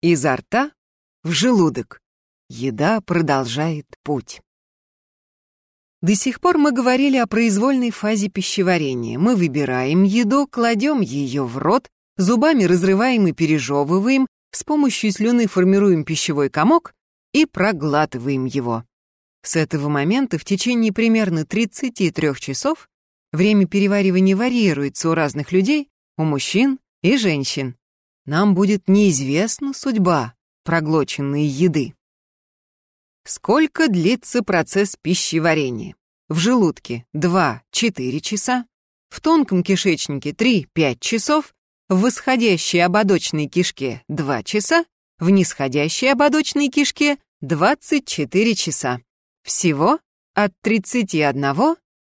Изо рта в желудок. Еда продолжает путь. До сих пор мы говорили о произвольной фазе пищеварения. Мы выбираем еду, кладем ее в рот, зубами разрываем и пережевываем, с помощью слюны формируем пищевой комок и проглатываем его. С этого момента в течение примерно 33 часов время переваривания варьируется у разных людей, у мужчин и женщин. Нам будет неизвестна судьба проглоченной еды. Сколько длится процесс пищеварения? В желудке 2-4 часа, в тонком кишечнике 3-5 часов, в восходящей ободочной кишке 2 часа, в нисходящей ободочной кишке 24 часа. Всего от 31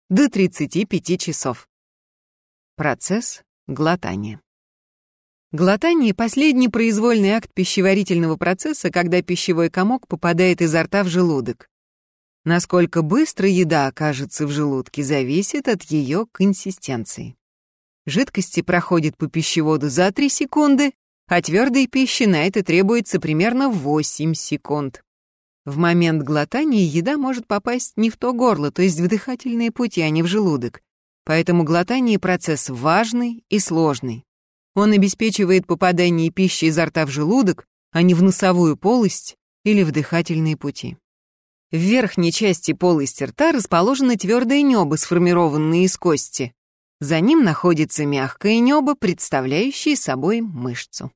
до 35 часов. Процесс глотания. Глотание – последний произвольный акт пищеварительного процесса, когда пищевой комок попадает изо рта в желудок. Насколько быстро еда окажется в желудке, зависит от ее консистенции. Жидкости проходят по пищеводу за 3 секунды, а твердой пищи на это требуется примерно 8 секунд. В момент глотания еда может попасть не в то горло, то есть в дыхательные пути, а не в желудок. Поэтому глотание – процесс важный и сложный. Он обеспечивает попадание пищи изо рта в желудок, а не в носовую полость или в дыхательные пути. В верхней части полости рта расположено твердое небо, сформированное из кости. За ним находится мягкое небо, представляющее собой мышцу.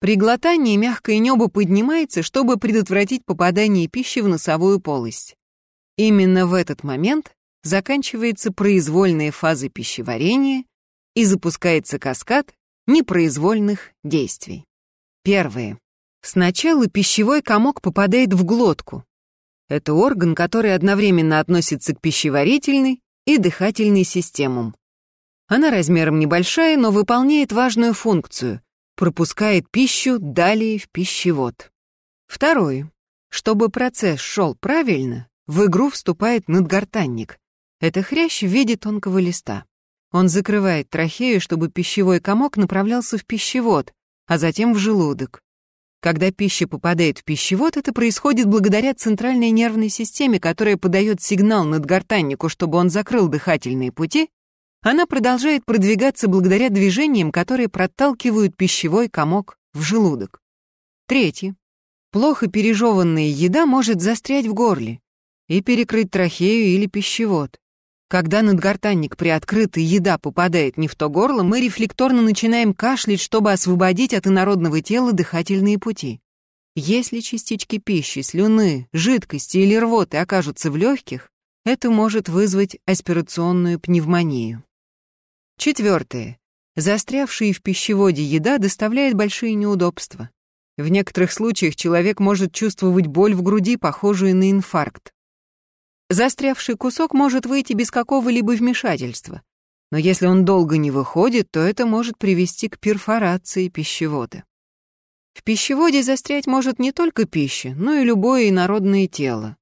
При глотании мягкое небо поднимается, чтобы предотвратить попадание пищи в носовую полость. Именно в этот момент заканчивается произвольная фаза пищеварения и запускается каскад непроизвольных действий. Первое. Сначала пищевой комок попадает в глотку. Это орган, который одновременно относится к пищеварительной и дыхательной системам. Она размером небольшая, но выполняет важную функцию — пропускает пищу далее в пищевод. Второе. Чтобы процесс шел правильно, в игру вступает надгортанник. Это хрящ в виде тонкого листа. Он закрывает трахею, чтобы пищевой комок направлялся в пищевод, а затем в желудок. Когда пища попадает в пищевод, это происходит благодаря центральной нервной системе, которая подает сигнал надгортаннику, чтобы он закрыл дыхательные пути, она продолжает продвигаться благодаря движениям, которые проталкивают пищевой комок в желудок. Третье. Плохо пережеванная еда может застрять в горле и перекрыть трахею или пищевод. Когда надгортанник приоткрыт и еда попадает не в то горло, мы рефлекторно начинаем кашлять, чтобы освободить от инородного тела дыхательные пути. Если частички пищи, слюны, жидкости или рвоты окажутся в легких, это может вызвать аспирационную пневмонию. Четвертое. Застрявшая в пищеводе еда доставляет большие неудобства. В некоторых случаях человек может чувствовать боль в груди, похожую на инфаркт. Застрявший кусок может выйти без какого-либо вмешательства, но если он долго не выходит, то это может привести к перфорации пищевода. В пищеводе застрять может не только пища, но и любое инородное тело.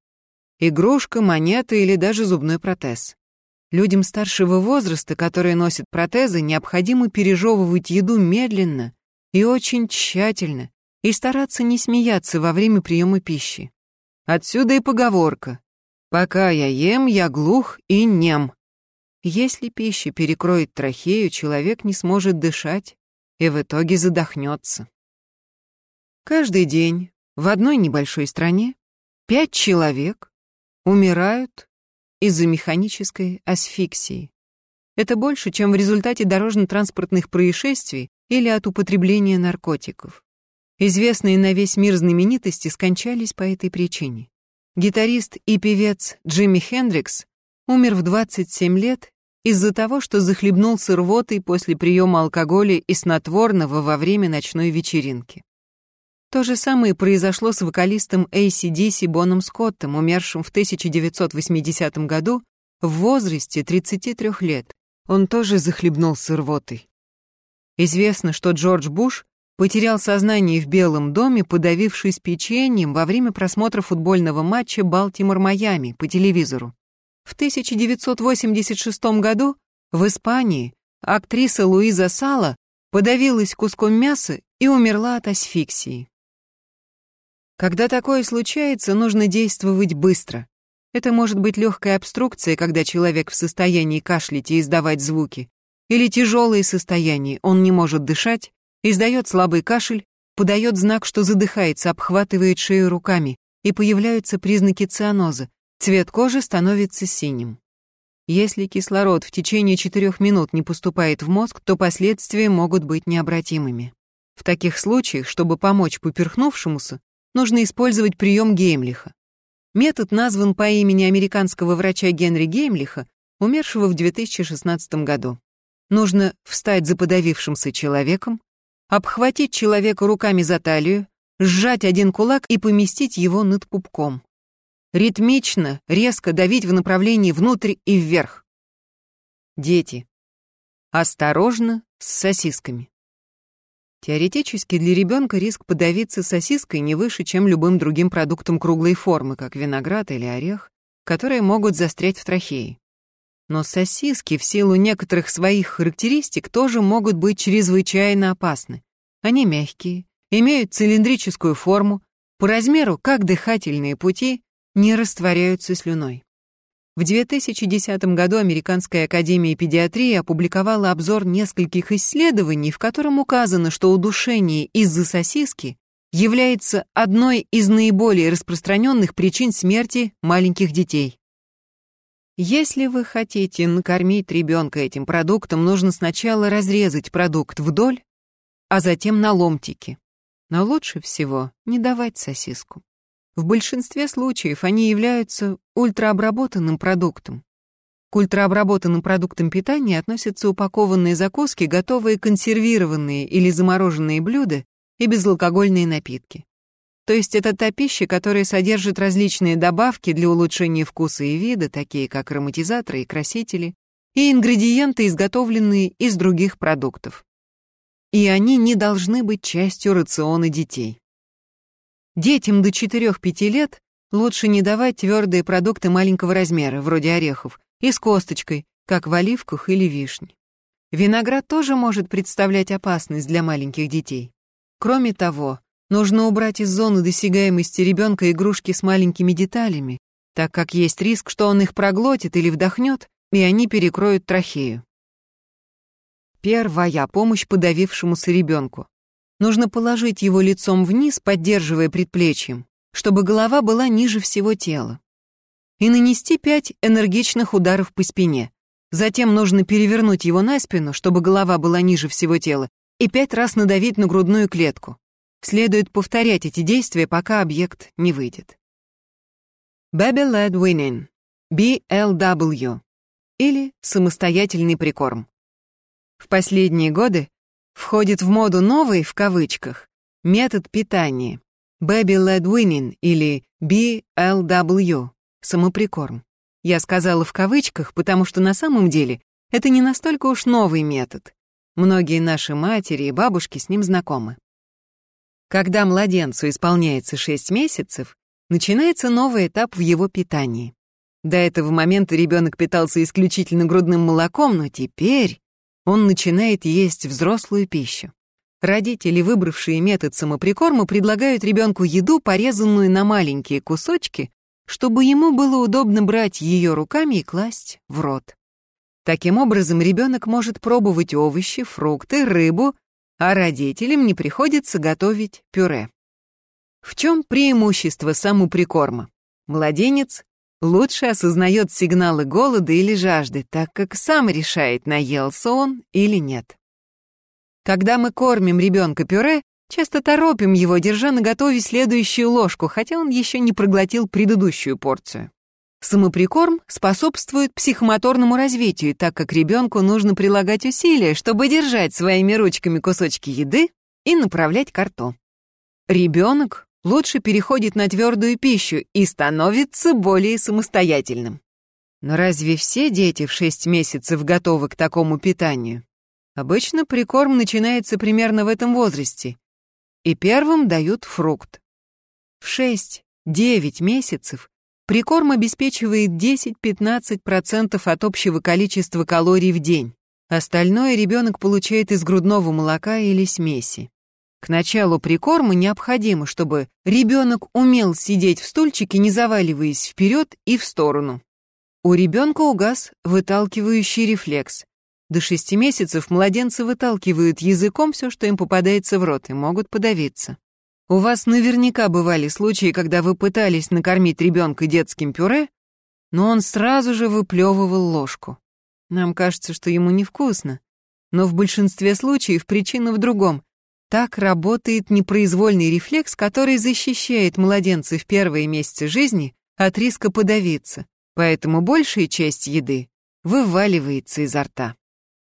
Игрушка, монета или даже зубной протез. Людям старшего возраста, которые носят протезы, необходимо пережевывать еду медленно и очень тщательно и стараться не смеяться во время приема пищи. Отсюда и поговорка Пока я ем, я глух и нем. Если пища перекроет трахею, человек не сможет дышать и в итоге задохнется. Каждый день в одной небольшой стране пять человек умирают из-за механической асфиксии. Это больше, чем в результате дорожно-транспортных происшествий или от употребления наркотиков. Известные на весь мир знаменитости скончались по этой причине. Гитарист и певец Джимми Хендрикс умер в 27 лет из-за того, что захлебнулся рвотой после приема алкоголя и снотворного во время ночной вечеринки. То же самое произошло с вокалистом ACDC Боном Скоттом, умершим в 1980 году в возрасте 33 лет. Он тоже захлебнулся рвотой. Известно, что Джордж Буш потерял сознание в Белом доме, подавившись печеньем во время просмотра футбольного матча Балтимор-Майами по телевизору. В 1986 году в Испании актриса Луиза Сала подавилась куском мяса и умерла от асфиксии. Когда такое случается, нужно действовать быстро. Это может быть легкая обструкция, когда человек в состоянии кашлять и издавать звуки, или тяжелое состояние, он не может дышать, издает слабый кашель, подает знак, что задыхается, обхватывает шею руками, и появляются признаки цианоза, цвет кожи становится синим. Если кислород в течение 4 минут не поступает в мозг, то последствия могут быть необратимыми. В таких случаях, чтобы помочь поперхнувшемуся, нужно использовать прием Геймлиха. Метод назван по имени американского врача Генри Геймлиха, умершего в 2016 году. Нужно встать за подавившимся человеком, обхватить человека руками за талию, сжать один кулак и поместить его над пупком. Ритмично, резко давить в направлении внутрь и вверх. Дети. Осторожно, с сосисками. Теоретически для ребенка риск подавиться сосиской не выше, чем любым другим продуктом круглой формы, как виноград или орех, которые могут застрять в трахее. Но сосиски в силу некоторых своих характеристик тоже могут быть чрезвычайно опасны. Они мягкие, имеют цилиндрическую форму, по размеру, как дыхательные пути, не растворяются слюной. В 2010 году Американская академия педиатрии опубликовала обзор нескольких исследований, в котором указано, что удушение из-за сосиски является одной из наиболее распространенных причин смерти маленьких детей. Если вы хотите накормить ребенка этим продуктом, нужно сначала разрезать продукт вдоль, а затем на ломтики. Но лучше всего не давать сосиску. В большинстве случаев они являются ультраобработанным продуктом. К ультраобработанным продуктам питания относятся упакованные закуски, готовые консервированные или замороженные блюда и безалкогольные напитки. То есть это та пища, которая содержит различные добавки для улучшения вкуса и вида, такие как ароматизаторы и красители, и ингредиенты, изготовленные из других продуктов. И они не должны быть частью рациона детей. Детям до 4-5 лет лучше не давать твердые продукты маленького размера, вроде орехов, и с косточкой, как в оливках или вишне. Виноград тоже может представлять опасность для маленьких детей. Кроме того, нужно убрать из зоны досягаемости ребенка игрушки с маленькими деталями, так как есть риск, что он их проглотит или вдохнет, и они перекроют трахею. Первая помощь подавившемуся ребенку. Нужно положить его лицом вниз, поддерживая предплечьем, чтобы голова была ниже всего тела. И нанести пять энергичных ударов по спине. Затем нужно перевернуть его на спину, чтобы голова была ниже всего тела, и пять раз надавить на грудную клетку. Следует повторять эти действия, пока объект не выйдет. Baby Led Winning, BLW, или самостоятельный прикорм. В последние годы входит в моду новый, в кавычках, метод питания. Baby Led Winning или BLW, самоприкорм. Я сказала в кавычках, потому что на самом деле это не настолько уж новый метод. Многие наши матери и бабушки с ним знакомы. Когда младенцу исполняется 6 месяцев, начинается новый этап в его питании. До этого момента ребенок питался исключительно грудным молоком, но теперь он начинает есть взрослую пищу. Родители, выбравшие метод самоприкорма, предлагают ребенку еду, порезанную на маленькие кусочки, чтобы ему было удобно брать ее руками и класть в рот. Таким образом, ребенок может пробовать овощи, фрукты, рыбу, а родителям не приходится готовить пюре. В чем преимущество самоприкорма? Младенец лучше осознает сигналы голода или жажды, так как сам решает, наелся он или нет. Когда мы кормим ребенка пюре, часто торопим его, держа на готове следующую ложку, хотя он еще не проглотил предыдущую порцию. Самоприкорм способствует психомоторному развитию, так как ребенку нужно прилагать усилия, чтобы держать своими ручками кусочки еды и направлять ко рту. Ребенок лучше переходит на твердую пищу и становится более самостоятельным. Но разве все дети в 6 месяцев готовы к такому питанию? Обычно прикорм начинается примерно в этом возрасте, и первым дают фрукт. В 6-9 месяцев прикорм обеспечивает 10-15% от общего количества калорий в день. Остальное ребенок получает из грудного молока или смеси. К началу прикорма необходимо, чтобы ребенок умел сидеть в стульчике, не заваливаясь вперед и в сторону. У ребенка угас выталкивающий рефлекс. До шести месяцев младенцы выталкивают языком все, что им попадается в рот, и могут подавиться. У вас наверняка бывали случаи, когда вы пытались накормить ребенка детским пюре, но он сразу же выплевывал ложку. Нам кажется, что ему невкусно, но в большинстве случаев причина в другом. Так работает непроизвольный рефлекс, который защищает младенца в первые месяцы жизни от риска подавиться, поэтому большая часть еды вываливается изо рта.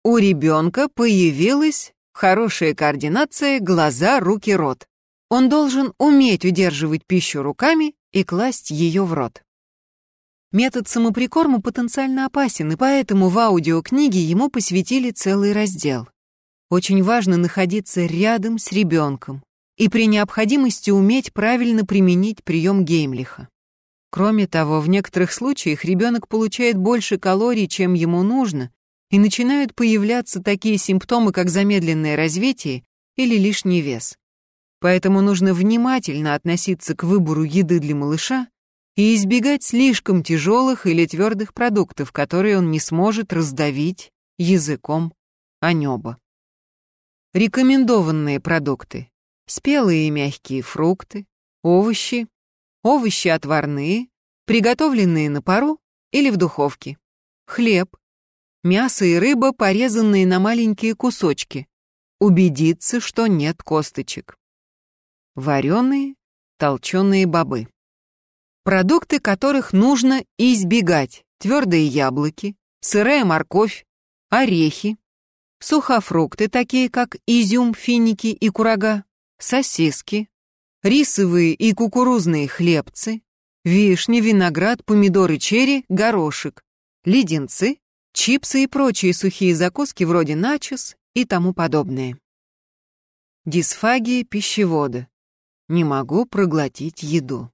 У ребенка появилась хорошая координация глаза, руки, рот. Он должен уметь удерживать пищу руками и класть ее в рот. Метод самоприкорма потенциально опасен, и поэтому в аудиокниге ему посвятили целый раздел. Очень важно находиться рядом с ребенком и при необходимости уметь правильно применить прием Геймлиха. Кроме того, в некоторых случаях ребенок получает больше калорий, чем ему нужно, и начинают появляться такие симптомы, как замедленное развитие или лишний вес. Поэтому нужно внимательно относиться к выбору еды для малыша и избегать слишком тяжелых или твердых продуктов, которые он не сможет раздавить языком о небо. Рекомендованные продукты. Спелые и мягкие фрукты, овощи, овощи отварные, приготовленные на пару или в духовке, хлеб, Мясо и рыба, порезанные на маленькие кусочки. Убедиться, что нет косточек. Вареные, толченые бобы. Продукты, которых нужно избегать. Твердые яблоки, сырая морковь, орехи, сухофрукты, такие как изюм, финики и курага, сосиски, рисовые и кукурузные хлебцы, вишни, виноград, помидоры черри, горошек, леденцы, чипсы и прочие сухие закуски вроде начос и тому подобное. Дисфагия пищевода. Не могу проглотить еду.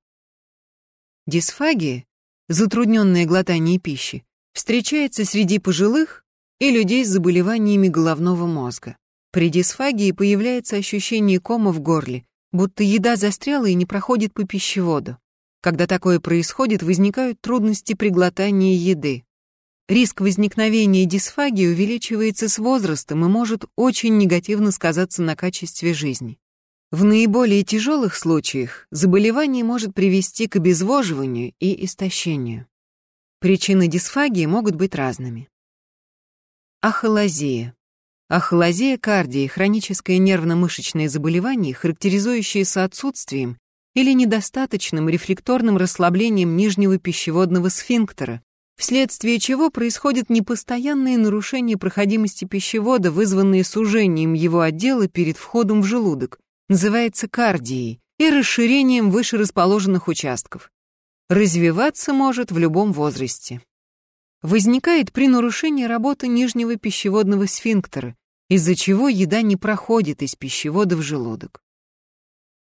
Дисфагия, затрудненное глотание пищи, встречается среди пожилых и людей с заболеваниями головного мозга. При дисфагии появляется ощущение кома в горле, будто еда застряла и не проходит по пищеводу. Когда такое происходит, возникают трудности при глотании еды. Риск возникновения дисфагии увеличивается с возрастом и может очень негативно сказаться на качестве жизни. В наиболее тяжелых случаях заболевание может привести к обезвоживанию и истощению. Причины дисфагии могут быть разными. Ахолазия. Ахолазия кардии – хроническое нервно-мышечное заболевание, характеризующееся отсутствием или недостаточным рефлекторным расслаблением нижнего пищеводного сфинктера, вследствие чего происходят непостоянные нарушения проходимости пищевода, вызванные сужением его отдела перед входом в желудок, называется кардией, и расширением выше расположенных участков. Развиваться может в любом возрасте. Возникает при нарушении работы нижнего пищеводного сфинктера, из-за чего еда не проходит из пищевода в желудок.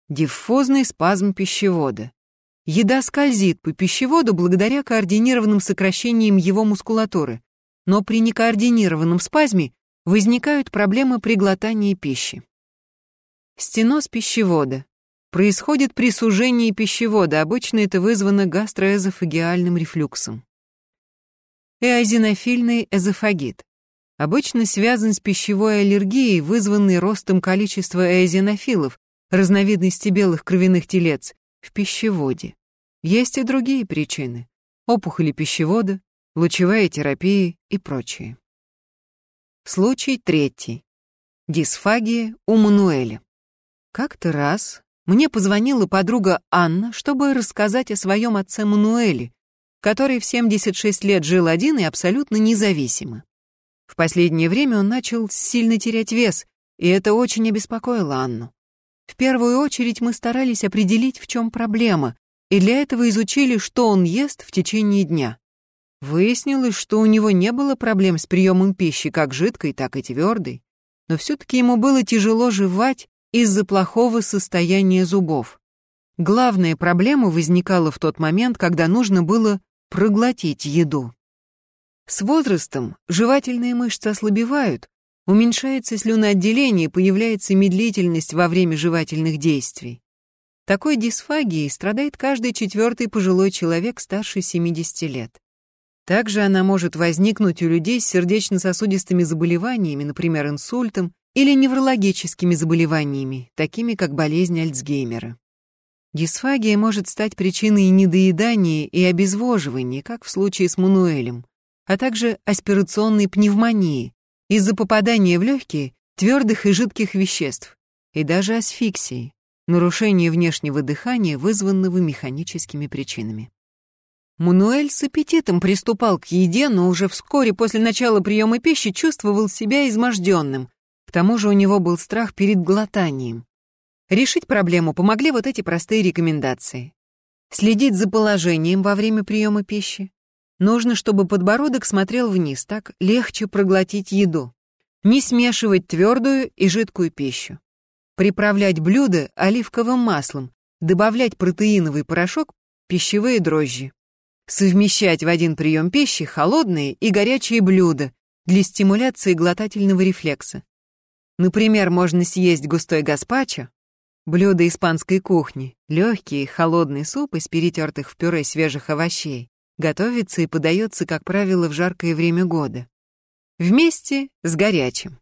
Диффузный спазм пищевода. Еда скользит по пищеводу благодаря координированным сокращениям его мускулатуры, но при некоординированном спазме возникают проблемы при глотании пищи. Стеноз пищевода. Происходит при сужении пищевода, обычно это вызвано гастроэзофагиальным рефлюксом. Эозинофильный эзофагит. Обычно связан с пищевой аллергией, вызванной ростом количества эозинофилов, разновидности белых кровяных телец, в пищеводе. Есть и другие причины. Опухоли пищевода, лучевая терапия и прочее. Случай третий. Дисфагия у Мануэля. Как-то раз мне позвонила подруга Анна, чтобы рассказать о своем отце Мануэле, который в 76 лет жил один и абсолютно независимо. В последнее время он начал сильно терять вес, и это очень обеспокоило Анну. В первую очередь мы старались определить, в чем проблема, и для этого изучили, что он ест в течение дня. Выяснилось, что у него не было проблем с приемом пищи как жидкой, так и твердой, но все-таки ему было тяжело жевать из-за плохого состояния зубов. Главная проблема возникала в тот момент, когда нужно было проглотить еду. С возрастом жевательные мышцы ослабевают, Уменьшается слюноотделение, появляется медлительность во время жевательных действий. Такой дисфагией страдает каждый четвертый пожилой человек старше 70 лет. Также она может возникнуть у людей с сердечно-сосудистыми заболеваниями, например, инсультом, или неврологическими заболеваниями, такими как болезнь Альцгеймера. Дисфагия может стать причиной недоедания и обезвоживания, как в случае с Мануэлем, а также аспирационной пневмонии из-за попадания в легкие твердых и жидких веществ, и даже асфиксии, нарушения внешнего дыхания, вызванного механическими причинами. Мануэль с аппетитом приступал к еде, но уже вскоре после начала приема пищи чувствовал себя изможденным. Тому же у него был страх перед глотанием. Решить проблему помогли вот эти простые рекомендации. Следить за положением во время приема пищи. Нужно, чтобы подбородок смотрел вниз, так легче проглотить еду. Не смешивать твердую и жидкую пищу. Приправлять блюда оливковым маслом, добавлять протеиновый порошок, пищевые дрожжи. Совмещать в один прием пищи холодные и горячие блюда для стимуляции глотательного рефлекса. Например, можно съесть густой гаспачо, блюдо испанской кухни, легкий холодный суп из перетертых в пюре свежих овощей, готовится и подается, как правило, в жаркое время года. Вместе с горячим.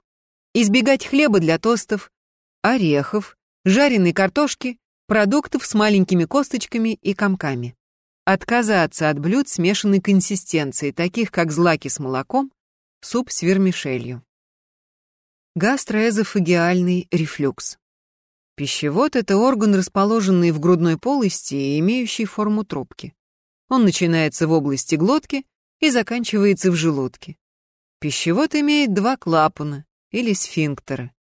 Избегать хлеба для тостов, орехов, жареной картошки, продуктов с маленькими косточками и комками. Отказаться от блюд смешанной консистенции, таких как злаки с молоком, суп с вермишелью. Гастроэзофагиальный рефлюкс. Пищевод — это орган, расположенный в грудной полости и имеющий форму трубки. Он начинается в области глотки и заканчивается в желудке. Пищевод имеет два клапана или сфинктера.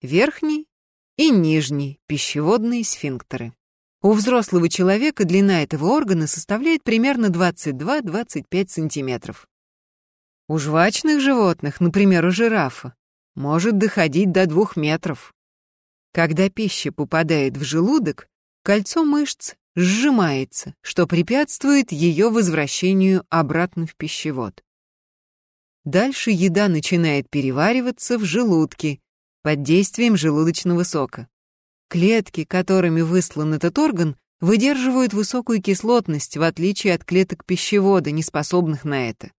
Верхний и нижний пищеводные сфинктеры. У взрослого человека длина этого органа составляет примерно 22-25 сантиметров. У жвачных животных, например, у жирафа, может доходить до 2 метров. Когда пища попадает в желудок, кольцо мышц сжимается, что препятствует ее возвращению обратно в пищевод. Дальше еда начинает перевариваться в желудке под действием желудочного сока. Клетки, которыми выслан этот орган, выдерживают высокую кислотность, в отличие от клеток пищевода, не способных на это.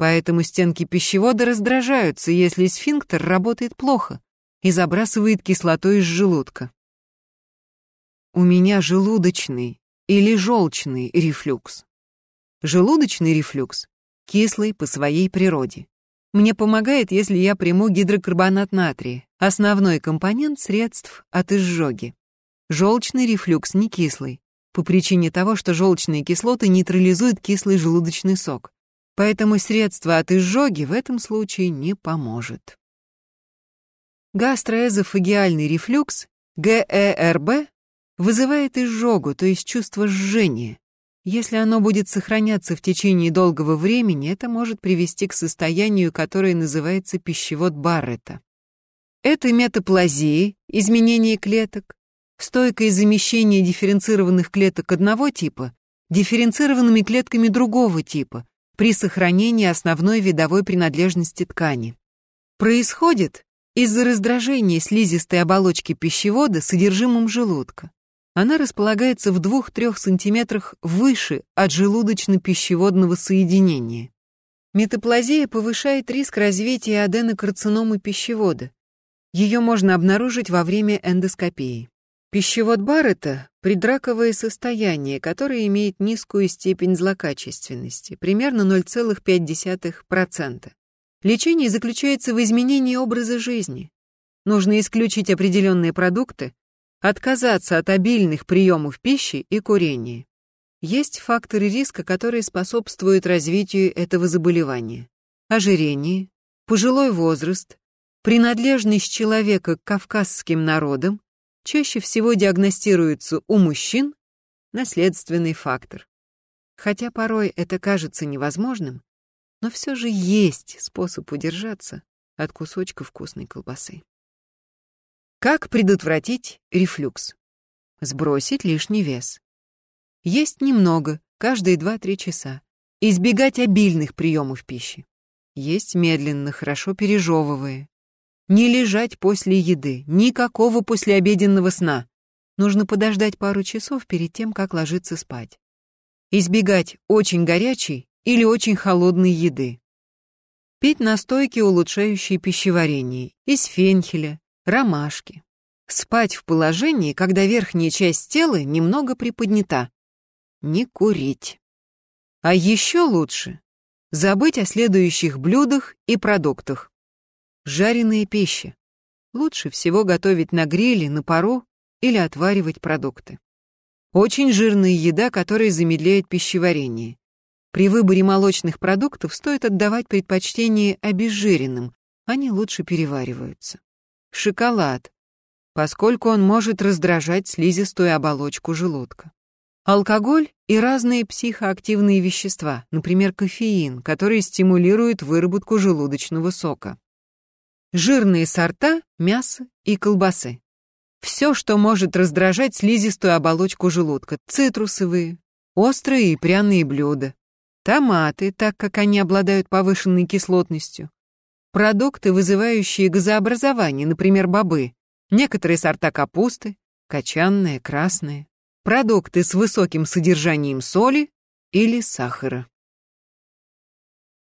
Поэтому стенки пищевода раздражаются, если сфинктер работает плохо и забрасывает кислотой из желудка. У меня желудочный или желчный рефлюкс. Желудочный рефлюкс кислый по своей природе. Мне помогает, если я приму гидрокарбонат натрия, основной компонент средств от изжоги. Желчный рефлюкс не кислый, по причине того, что желчные кислоты нейтрализуют кислый желудочный сок. Поэтому средство от изжоги в этом случае не поможет. Гастроэзофагиальный рефлюкс, ГЭРБ, вызывает изжогу, то есть чувство жжения, если оно будет сохраняться в течение долгого времени, это может привести к состоянию, которое называется пищевод Баррета. Это метаплазии, изменение клеток, стойкое замещение дифференцированных клеток одного типа дифференцированными клетками другого типа при сохранении основной видовой принадлежности ткани. Происходит из-за раздражения слизистой оболочки пищевода содержимым желудка. Она располагается в 2-3 сантиметрах выше от желудочно-пищеводного соединения. Метаплазия повышает риск развития аденокарциномы пищевода. Ее можно обнаружить во время эндоскопии. Пищевод Баррета – предраковое состояние, которое имеет низкую степень злокачественности, примерно 0,5%. Лечение заключается в изменении образа жизни. Нужно исключить определенные продукты, Отказаться от обильных приемов пищи и курения. Есть факторы риска, которые способствуют развитию этого заболевания. Ожирение, пожилой возраст, принадлежность человека к кавказским народам чаще всего диагностируются у мужчин, наследственный фактор. Хотя порой это кажется невозможным, но все же есть способ удержаться от кусочка вкусной колбасы. Как предотвратить рефлюкс? Сбросить лишний вес. Есть немного, каждые 2-3 часа. Избегать обильных приемов пищи. Есть медленно, хорошо пережевывая. Не лежать после еды, никакого послеобеденного сна. Нужно подождать пару часов перед тем, как ложиться спать. Избегать очень горячей или очень холодной еды. Пить настойки, улучшающие пищеварение, из фенхеля, ромашки. Спать в положении, когда верхняя часть тела немного приподнята. Не курить. А еще лучше забыть о следующих блюдах и продуктах. Жареная пища. Лучше всего готовить на гриле, на пару или отваривать продукты. Очень жирная еда, которая замедляет пищеварение. При выборе молочных продуктов стоит отдавать предпочтение обезжиренным, они лучше перевариваются. Шоколад, поскольку он может раздражать слизистую оболочку желудка. Алкоголь и разные психоактивные вещества, например, кофеин, который стимулирует выработку желудочного сока. Жирные сорта, мясо и колбасы. Все, что может раздражать слизистую оболочку желудка, цитрусовые, острые и пряные блюда, томаты, так как они обладают повышенной кислотностью, продукты, вызывающие газообразование, например, бобы, некоторые сорта капусты, качанные, красные, продукты с высоким содержанием соли или сахара.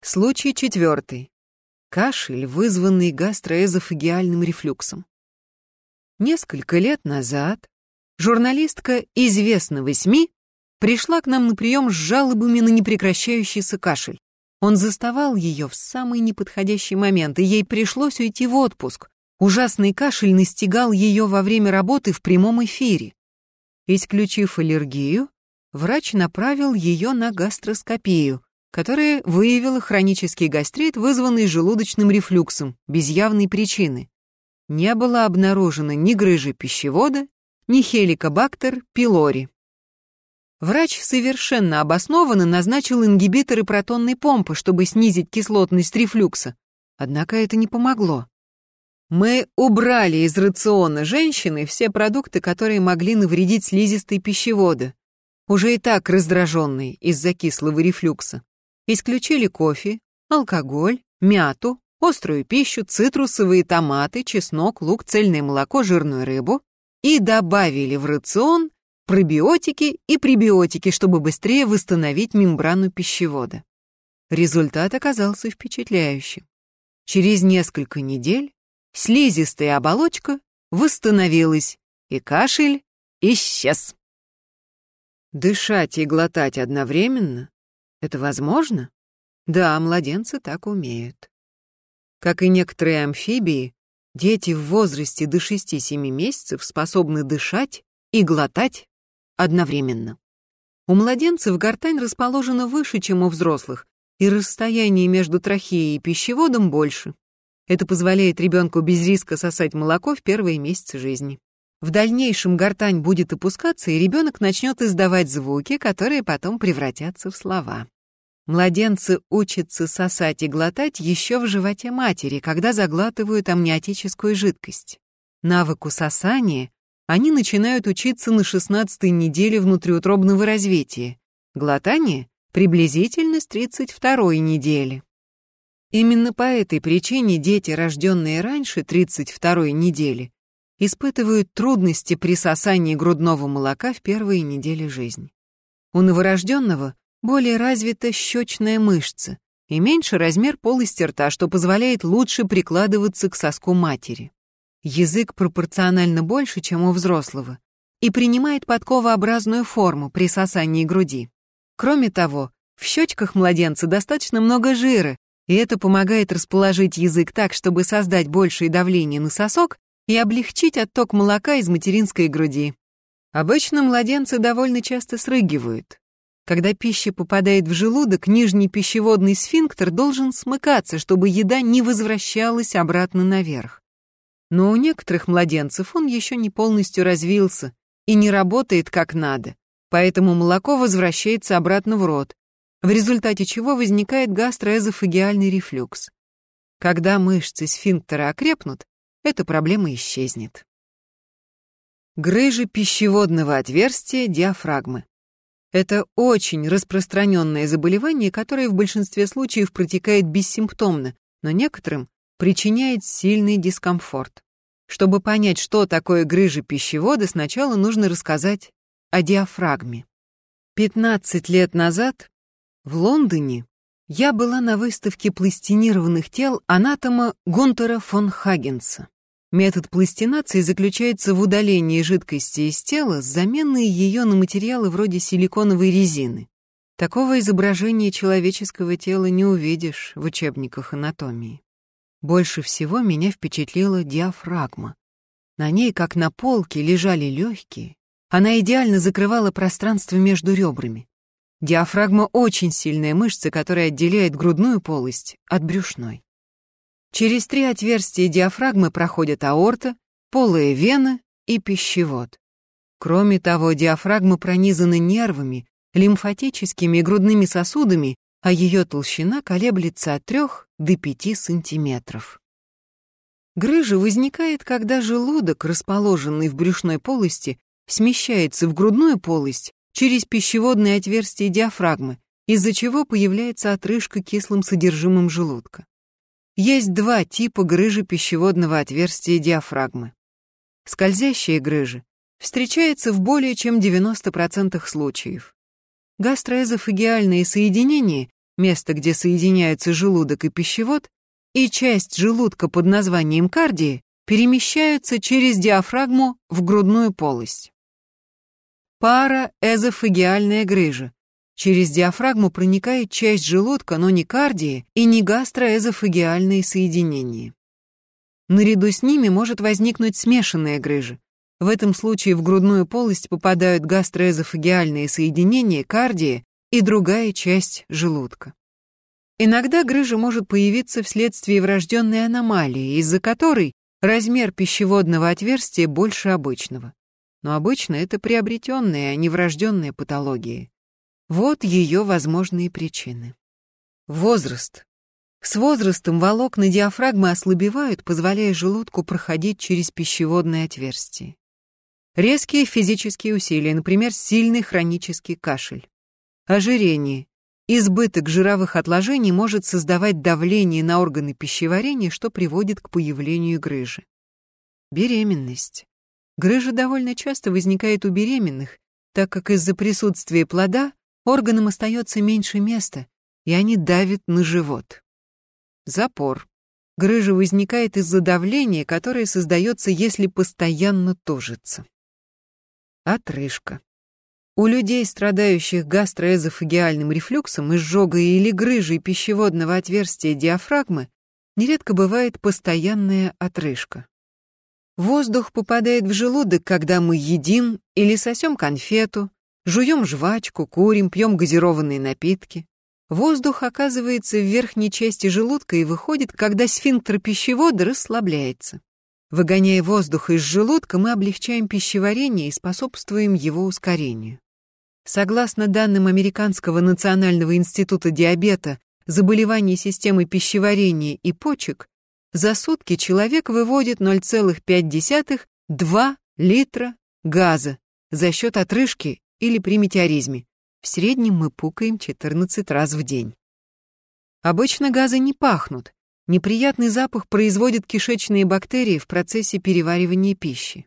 Случай четвертый. Кашель, вызванный гастроэзофагиальным рефлюксом. Несколько лет назад журналистка известного СМИ пришла к нам на прием с жалобами на непрекращающийся кашель. Он заставал ее в самый неподходящий момент, и ей пришлось уйти в отпуск. Ужасный кашель настигал ее во время работы в прямом эфире. Исключив аллергию, врач направил ее на гастроскопию, которая выявила хронический гастрит, вызванный желудочным рефлюксом, без явной причины. Не было обнаружено ни грыжи пищевода, ни хеликобактер пилори. Врач совершенно обоснованно назначил ингибиторы протонной помпы, чтобы снизить кислотность рефлюкса. Однако это не помогло. Мы убрали из рациона женщины все продукты, которые могли навредить слизистой пищевода, уже и так раздраженной из-за кислого рефлюкса. Исключили кофе, алкоголь, мяту, острую пищу, цитрусовые томаты, чеснок, лук, цельное молоко, жирную рыбу и добавили в рацион пробиотики и пребиотики, чтобы быстрее восстановить мембрану пищевода. Результат оказался впечатляющим. Через несколько недель слизистая оболочка восстановилась, и кашель исчез. Дышать и глотать одновременно это возможно? Да, младенцы так умеют. Как и некоторые амфибии, дети в возрасте до 6-7 месяцев способны дышать и глотать одновременно. У младенцев гортань расположена выше, чем у взрослых, и расстояние между трахеей и пищеводом больше. Это позволяет ребенку без риска сосать молоко в первые месяцы жизни. В дальнейшем гортань будет опускаться, и ребенок начнет издавать звуки, которые потом превратятся в слова. Младенцы учатся сосать и глотать еще в животе матери, когда заглатывают амниотическую жидкость. Навыку сосания они начинают учиться на 16-й неделе внутриутробного развития. Глотание — приблизительно с 32-й недели. Именно по этой причине дети, рожденные раньше 32-й недели, испытывают трудности при сосании грудного молока в первые недели жизни. У новорожденного более развита щечная мышца и меньше размер полости рта, что позволяет лучше прикладываться к соску матери. Язык пропорционально больше, чем у взрослого, и принимает подковообразную форму при сосании груди. Кроме того, в щечках младенца достаточно много жира, и это помогает расположить язык так, чтобы создать большее давление на сосок и облегчить отток молока из материнской груди. Обычно младенцы довольно часто срыгивают. Когда пища попадает в желудок, нижний пищеводный сфинктер должен смыкаться, чтобы еда не возвращалась обратно наверх. Но у некоторых младенцев он еще не полностью развился и не работает как надо, поэтому молоко возвращается обратно в рот, в результате чего возникает гастроэзофагиальный рефлюкс. Когда мышцы сфинктера окрепнут, эта проблема исчезнет. Грыжи пищеводного отверстия диафрагмы. Это очень распространенное заболевание, которое в большинстве случаев протекает бессимптомно, но некоторым причиняет сильный дискомфорт. Чтобы понять, что такое грыжа пищевода, сначала нужно рассказать о диафрагме. 15 лет назад в Лондоне я была на выставке пластинированных тел анатома Гунтера фон Хагенса. Метод пластинации заключается в удалении жидкости из тела с заменой ее на материалы вроде силиконовой резины. Такого изображения человеческого тела не увидишь в учебниках анатомии. Больше всего меня впечатлила диафрагма. На ней, как на полке, лежали легкие. Она идеально закрывала пространство между ребрами. Диафрагма очень сильная мышца, которая отделяет грудную полость от брюшной. Через три отверстия диафрагмы проходят аорта, полая вена и пищевод. Кроме того, диафрагма пронизана нервами, лимфатическими и грудными сосудами, а ее толщина колеблется от 3 до 5 сантиметров. Грыжа возникает, когда желудок, расположенный в брюшной полости, смещается в грудную полость через пищеводные отверстия диафрагмы, из-за чего появляется отрыжка кислым содержимым желудка. Есть два типа грыжи пищеводного отверстия диафрагмы. Скользящие грыжи встречаются в более чем 90% случаев. Гастроэзофагиальные соединения, место, где соединяются желудок и пищевод, и часть желудка под названием кардии перемещаются через диафрагму в грудную полость. Параэзофагиальная грыжа Через диафрагму проникает часть желудка, но не кардии и не гастроэзофагиальные соединения. Наряду с ними может возникнуть смешанная грыжа. В этом случае в грудную полость попадают гастроэзофагиальные соединения, кардия и другая часть желудка. Иногда грыжа может появиться вследствие врожденной аномалии, из-за которой размер пищеводного отверстия больше обычного. Но обычно это приобретенные, а не врожденные патологии. Вот ее возможные причины. Возраст. С возрастом волокна диафрагмы ослабевают, позволяя желудку проходить через пищеводное отверстие. Резкие физические усилия, например, сильный хронический кашель. Ожирение. Избыток жировых отложений может создавать давление на органы пищеварения, что приводит к появлению грыжи. Беременность. Грыжа довольно часто возникает у беременных, так как из-за присутствия плода Органам остается меньше места, и они давят на живот. Запор. Грыжа возникает из-за давления, которое создается, если постоянно тужится. Отрыжка. У людей, страдающих гастроэзофагиальным рефлюксом, изжогой или грыжей пищеводного отверстия диафрагмы, нередко бывает постоянная отрыжка. Воздух попадает в желудок, когда мы едим или сосем конфету, Жуем жвачку, курим, пьем газированные напитки. Воздух оказывается в верхней части желудка и выходит, когда сфинктер пищевода расслабляется. Выгоняя воздух из желудка, мы облегчаем пищеварение и способствуем его ускорению. Согласно данным Американского национального института диабета, заболеваний системы пищеварения и почек, за сутки человек выводит 0,5-2 литра газа за счет отрыжки или при метеоризме. В среднем мы пукаем 14 раз в день. Обычно газы не пахнут. Неприятный запах производят кишечные бактерии в процессе переваривания пищи.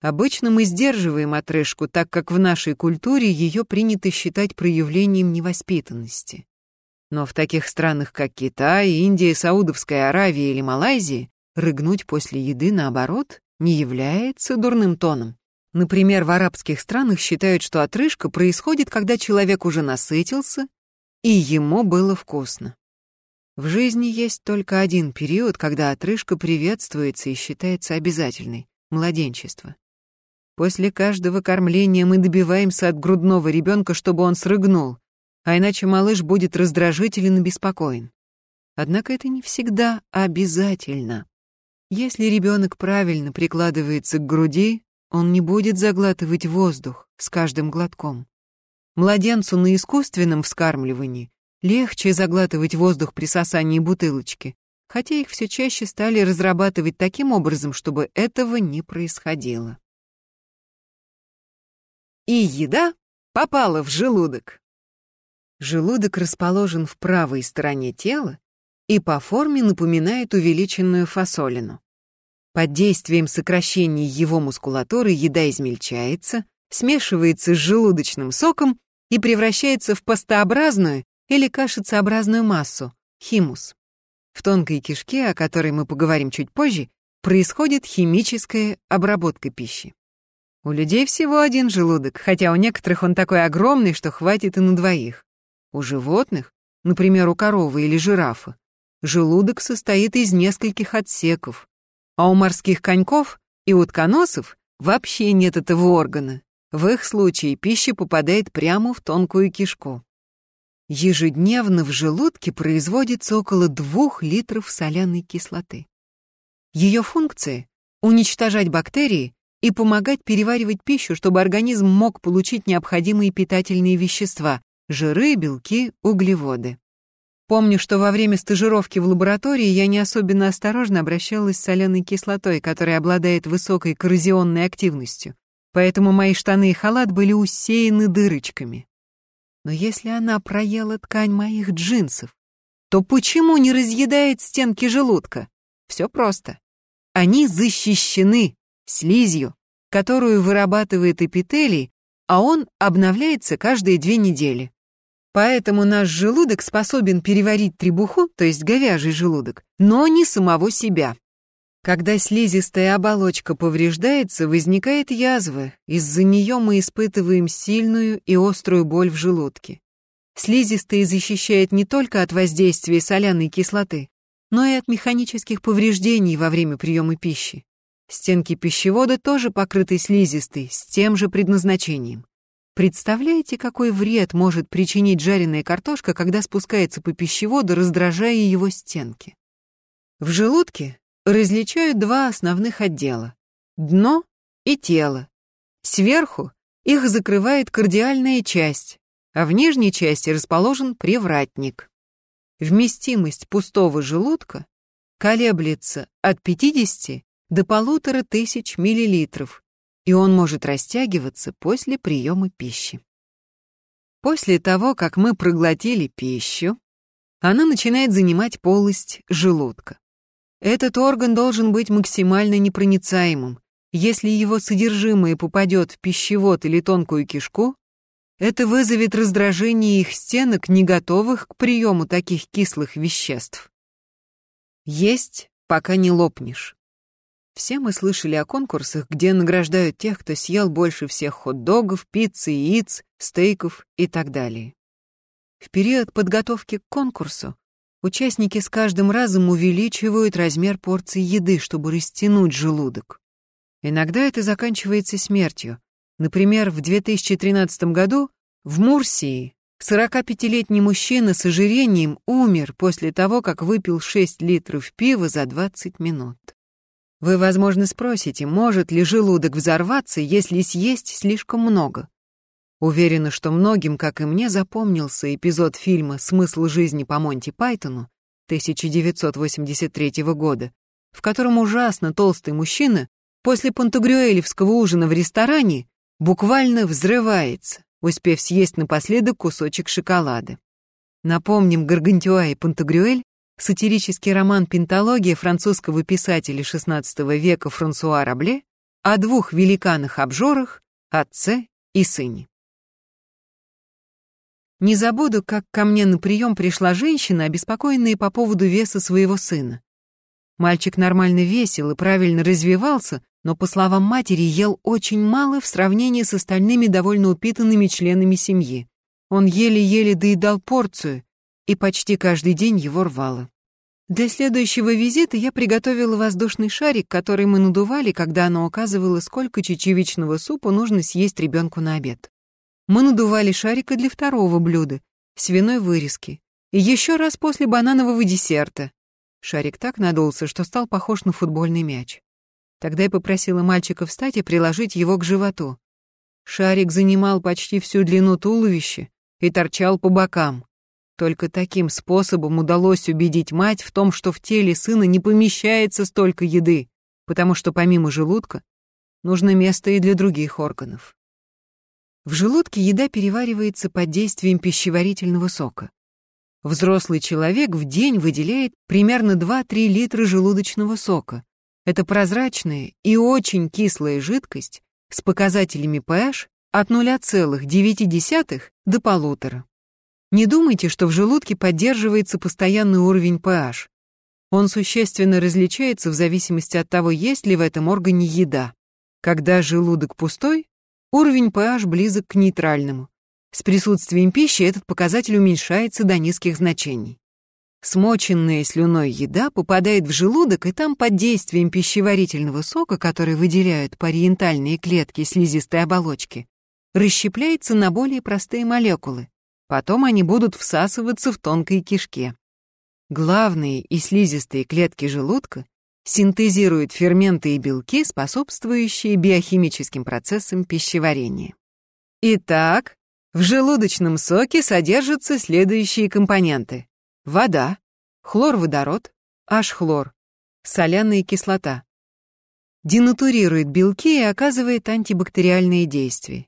Обычно мы сдерживаем отрыжку, так как в нашей культуре ее принято считать проявлением невоспитанности. Но в таких странах, как Китай, Индия, Саудовская Аравия или Малайзия, рыгнуть после еды, наоборот, не является дурным тоном. Например, в арабских странах считают, что отрыжка происходит, когда человек уже насытился, и ему было вкусно. В жизни есть только один период, когда отрыжка приветствуется и считается обязательной — младенчество. После каждого кормления мы добиваемся от грудного ребенка, чтобы он срыгнул, а иначе малыш будет раздражителен и беспокоен. Однако это не всегда обязательно. Если ребенок правильно прикладывается к груди, он не будет заглатывать воздух с каждым глотком. Младенцу на искусственном вскармливании легче заглатывать воздух при сосании бутылочки, хотя их все чаще стали разрабатывать таким образом, чтобы этого не происходило. И еда попала в желудок. Желудок расположен в правой стороне тела и по форме напоминает увеличенную фасолину. Под действием сокращений его мускулатуры еда измельчается, смешивается с желудочным соком и превращается в пастообразную или кашицеобразную массу – химус. В тонкой кишке, о которой мы поговорим чуть позже, происходит химическая обработка пищи. У людей всего один желудок, хотя у некоторых он такой огромный, что хватит и на двоих. У животных, например, у коровы или жирафа, желудок состоит из нескольких отсеков, а у морских коньков и утконосов вообще нет этого органа. В их случае пища попадает прямо в тонкую кишку. Ежедневно в желудке производится около двух литров соляной кислоты. Ее функция — уничтожать бактерии и помогать переваривать пищу, чтобы организм мог получить необходимые питательные вещества – жиры, белки, углеводы. Помню, что во время стажировки в лаборатории я не особенно осторожно обращалась с соляной кислотой, которая обладает высокой коррозионной активностью, поэтому мои штаны и халат были усеяны дырочками. Но если она проела ткань моих джинсов, то почему не разъедает стенки желудка? Все просто. Они защищены слизью, которую вырабатывает эпителий, а он обновляется каждые две недели. Поэтому наш желудок способен переварить требуху, то есть говяжий желудок, но не самого себя. Когда слизистая оболочка повреждается, возникает язва, из-за нее мы испытываем сильную и острую боль в желудке. Слизистая защищает не только от воздействия соляной кислоты, но и от механических повреждений во время приема пищи. Стенки пищевода тоже покрыты слизистой, с тем же предназначением. Представляете, какой вред может причинить жареная картошка, когда спускается по пищеводу, раздражая его стенки? В желудке различают два основных отдела – дно и тело. Сверху их закрывает кардиальная часть, а в нижней части расположен привратник. Вместимость пустого желудка колеблется от 50 до полутора тысяч миллилитров, и он может растягиваться после приема пищи. После того, как мы проглотили пищу, она начинает занимать полость желудка. Этот орган должен быть максимально непроницаемым. Если его содержимое попадет в пищевод или тонкую кишку, это вызовет раздражение их стенок, не готовых к приему таких кислых веществ. Есть, пока не лопнешь. Все мы слышали о конкурсах, где награждают тех, кто съел больше всех хот-догов, пиццы, яиц, стейков и так далее. В период подготовки к конкурсу участники с каждым разом увеличивают размер порции еды, чтобы растянуть желудок. Иногда это заканчивается смертью. Например, в 2013 году в Мурсии 45-летний мужчина с ожирением умер после того, как выпил 6 литров пива за 20 минут. Вы, возможно, спросите, может ли желудок взорваться, если съесть слишком много? Уверена, что многим, как и мне, запомнился эпизод фильма «Смысл жизни» по Монти Пайтону 1983 года, в котором ужасно толстый мужчина после пантагрюэлевского ужина в ресторане буквально взрывается, успев съесть напоследок кусочек шоколада. Напомним, Гаргантюа и Пантагрюэль сатирический роман «Пентология» французского писателя XVI века Франсуа Рабле о двух великанах-обжорах, отце и сыне. Не забуду, как ко мне на прием пришла женщина, обеспокоенная по поводу веса своего сына. Мальчик нормально весил и правильно развивался, но, по словам матери, ел очень мало в сравнении с остальными довольно упитанными членами семьи. Он еле-еле доедал порцию, и почти каждый день его рвало. Для следующего визита я приготовила воздушный шарик, который мы надували, когда она указывала, сколько чечевичного супа нужно съесть ребенку на обед. Мы надували шарика для второго блюда — свиной вырезки. И еще раз после бананового десерта. Шарик так надулся, что стал похож на футбольный мяч. Тогда я попросила мальчика встать и приложить его к животу. Шарик занимал почти всю длину туловища и торчал по бокам. Только таким способом удалось убедить мать в том, что в теле сына не помещается столько еды, потому что помимо желудка нужно место и для других органов. В желудке еда переваривается под действием пищеварительного сока. Взрослый человек в день выделяет примерно 2-3 литра желудочного сока. Это прозрачная и очень кислая жидкость с показателями pH от 0,9 до полутора. Не думайте, что в желудке поддерживается постоянный уровень pH. Он существенно различается в зависимости от того, есть ли в этом органе еда. Когда желудок пустой, уровень pH близок к нейтральному. С присутствием пищи этот показатель уменьшается до низких значений. Смоченная слюной еда попадает в желудок, и там под действием пищеварительного сока, который выделяют париентальные клетки слизистой оболочки, расщепляется на более простые молекулы. Потом они будут всасываться в тонкой кишке. Главные и слизистые клетки желудка синтезируют ферменты и белки, способствующие биохимическим процессам пищеварения. Итак, в желудочном соке содержатся следующие компоненты вода, хлорводород, H-хлор, соляная кислота. Денатурирует белки и оказывает антибактериальные действия.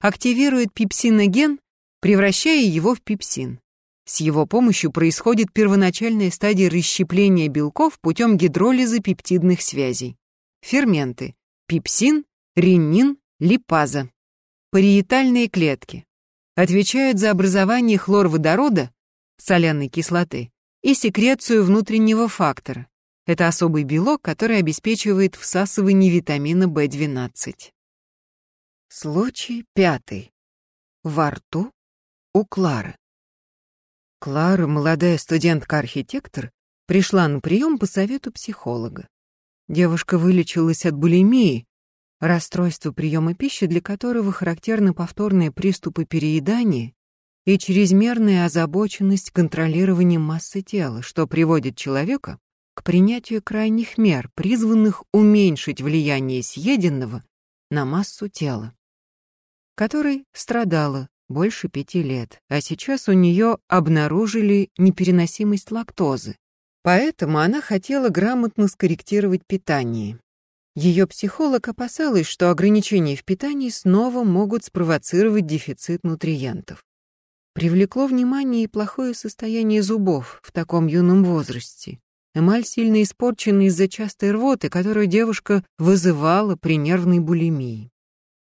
Активирует пепсиноген, превращая его в пепсин. С его помощью происходит первоначальная стадия расщепления белков путем гидролиза пептидных связей. Ферменты – пепсин, ренин, липаза. Париетальные клетки отвечают за образование хлорводорода соляной кислоты, и секрецию внутреннего фактора. Это особый белок, который обеспечивает всасывание витамина В12. Случай пятый. Во рту у Клары. Клара, молодая студентка-архитектор, пришла на прием по совету психолога. Девушка вылечилась от булимии, расстройства приема пищи, для которого характерны повторные приступы переедания и чрезмерная озабоченность контролированием массы тела, что приводит человека к принятию крайних мер, призванных уменьшить влияние съеденного на массу тела, которой страдала больше пяти лет, а сейчас у нее обнаружили непереносимость лактозы. Поэтому она хотела грамотно скорректировать питание. Ее психолог опасалась, что ограничения в питании снова могут спровоцировать дефицит нутриентов. Привлекло внимание и плохое состояние зубов в таком юном возрасте. Эмаль сильно испорчена из-за частой рвоты, которую девушка вызывала при нервной булимии.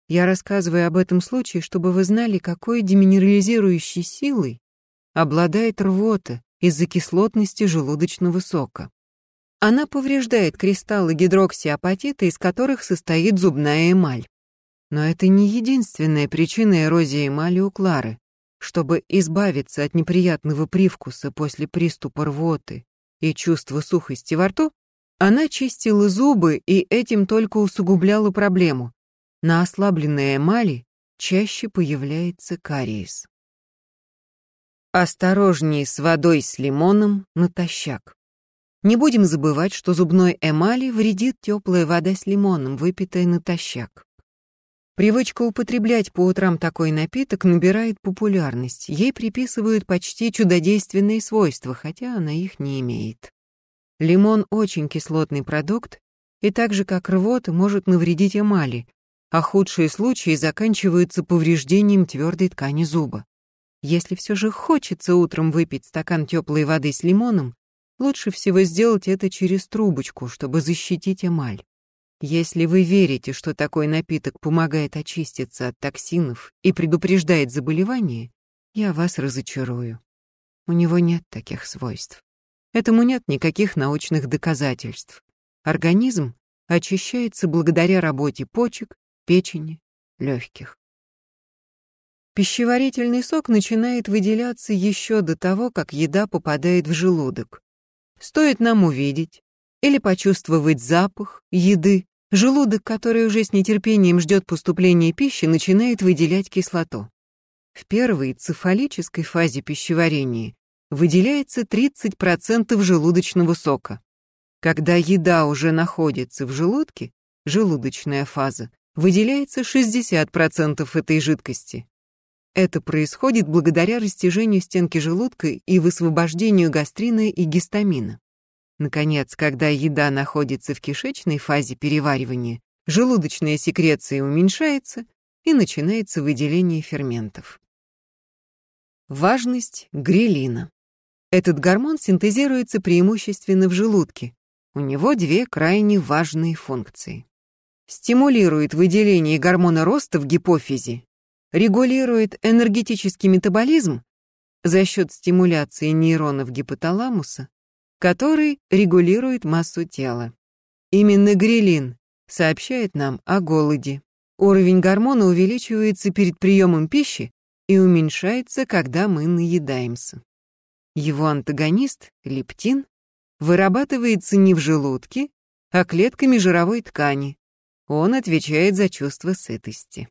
Я рассказываю об этом случае, чтобы вы знали, какой деминерализирующей силой обладает рвота из-за кислотности желудочного сока. Она повреждает кристаллы гидроксиапатита, из которых состоит зубная эмаль. Но это не единственная причина эрозии эмали у Клары чтобы избавиться от неприятного привкуса после приступа рвоты и чувства сухости во рту, она чистила зубы и этим только усугубляла проблему. На ослабленной эмали чаще появляется кариес. Осторожнее с водой с лимоном натощак. Не будем забывать, что зубной эмали вредит теплая вода с лимоном, выпитая натощак. Привычка употреблять по утрам такой напиток набирает популярность. Ей приписывают почти чудодейственные свойства, хотя она их не имеет. Лимон очень кислотный продукт, и так же как рвота может навредить эмали, а худшие случаи заканчиваются повреждением твердой ткани зуба. Если все же хочется утром выпить стакан теплой воды с лимоном, лучше всего сделать это через трубочку, чтобы защитить эмаль. Если вы верите, что такой напиток помогает очиститься от токсинов и предупреждает заболевание, я вас разочарую. У него нет таких свойств. Этому нет никаких научных доказательств. Организм очищается благодаря работе почек, печени, легких. Пищеварительный сок начинает выделяться еще до того, как еда попадает в желудок. Стоит нам увидеть или почувствовать запах еды, Желудок, который уже с нетерпением ждет поступления пищи, начинает выделять кислоту. В первой цефалической фазе пищеварения выделяется 30% желудочного сока. Когда еда уже находится в желудке, желудочная фаза, выделяется 60% этой жидкости. Это происходит благодаря растяжению стенки желудка и высвобождению гастрина и гистамина. Наконец, когда еда находится в кишечной фазе переваривания, желудочная секреция уменьшается и начинается выделение ферментов. Важность грелина. Этот гормон синтезируется преимущественно в желудке. У него две крайне важные функции. Стимулирует выделение гормона роста в гипофизе, регулирует энергетический метаболизм за счет стимуляции нейронов гипоталамуса, который регулирует массу тела. Именно грелин сообщает нам о голоде. Уровень гормона увеличивается перед приемом пищи и уменьшается, когда мы наедаемся. Его антагонист, лептин, вырабатывается не в желудке, а клетками жировой ткани. Он отвечает за чувство сытости.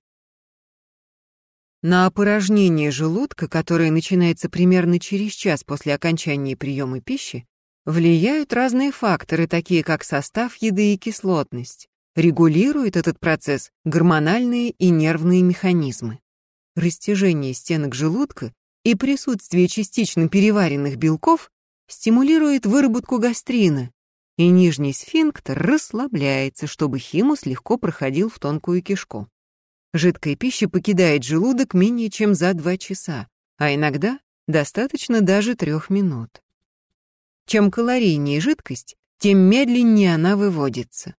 На опорожнение желудка, которое начинается примерно через час после окончания приема пищи, влияют разные факторы, такие как состав еды и кислотность. Регулируют этот процесс гормональные и нервные механизмы. Растяжение стенок желудка и присутствие частично переваренных белков стимулирует выработку гастрина, и нижний сфинктер расслабляется, чтобы химус легко проходил в тонкую кишку. Жидкая пища покидает желудок менее чем за 2 часа, а иногда достаточно даже трех минут. Чем калорийнее жидкость, тем медленнее она выводится.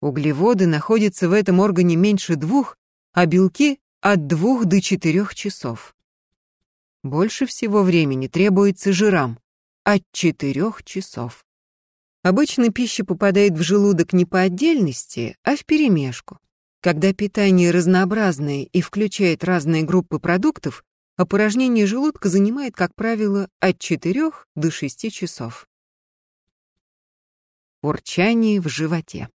Углеводы находятся в этом органе меньше двух, а белки — от двух до четырех часов. Больше всего времени требуется жирам — от четырех часов. Обычно пища попадает в желудок не по отдельности, а вперемешку. Когда питание разнообразное и включает разные группы продуктов, опорожнение желудка занимает, как правило, от 4 до 6 часов. Урчание в животе.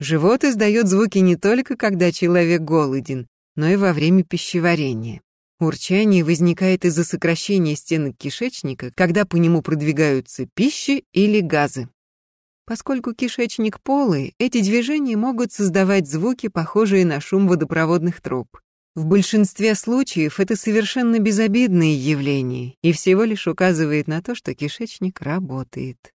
Живот издает звуки не только когда человек голоден, но и во время пищеварения. Урчание возникает из-за сокращения стенок кишечника, когда по нему продвигаются пища или газы. Поскольку кишечник полый, эти движения могут создавать звуки, похожие на шум водопроводных труб. В большинстве случаев это совершенно безобидное явление и всего лишь указывает на то, что кишечник работает.